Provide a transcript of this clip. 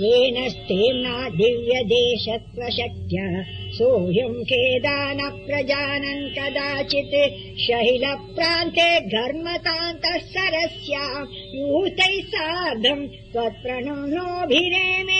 स्वेन स्तेम्ना दिव्यदेशत्वशक्त्या। सोऽयम् खेदान प्रजानन् कदाचित् शैलप्रान्ते घर्मतान्तः सरस्याम् यूतैः सार्धम् त्वत्प्रणोभिरेमे